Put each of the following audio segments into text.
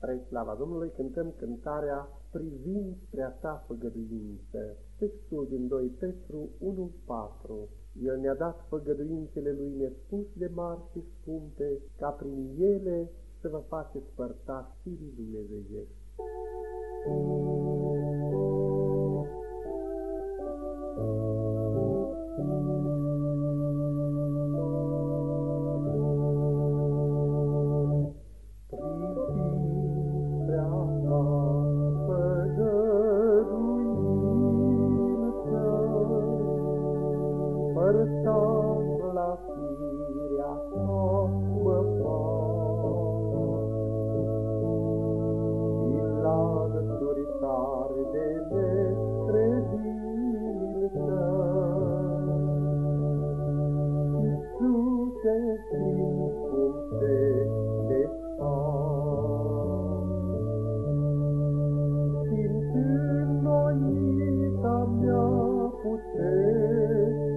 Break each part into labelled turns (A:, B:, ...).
A: Spre slava Domnului cântăm cântarea Privind spre a ta făgăduință. Textul din 2 Petru 1.4 El ne-a dat făgăduințele lui nespus de mari și scumpe, ca prin ele să vă faceți părtați firii Dumnezeiești.
B: Părăsat la firea ta mă fac. Și la lături tare de necredință, Iisuse, simt cum te desfac. Simt înnoita mea putere,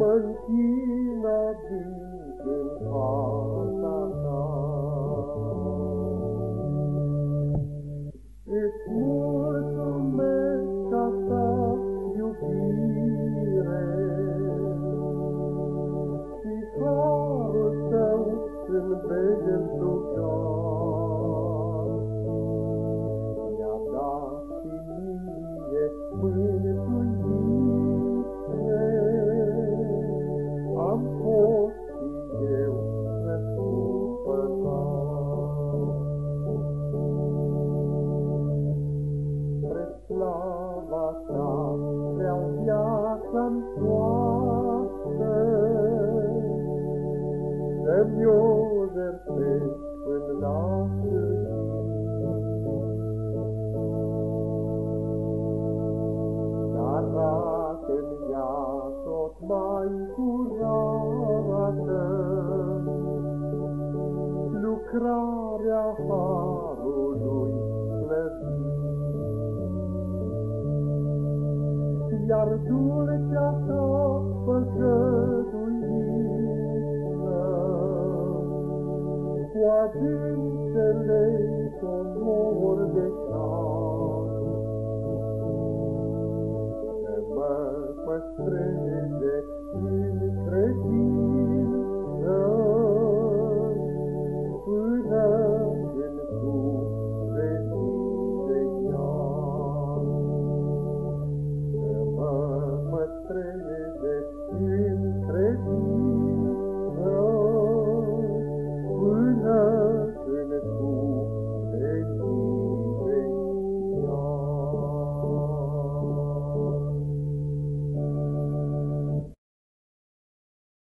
B: Mă închin adânc în fața ta, Să-mi o jertfesc până la sfârșit. Dar arată-mi ea tot mai curată, Lucrarea Harului slăvit. Iar dulcea ta păcăduință, Cu adâncele comor de cal, Să mă păstreze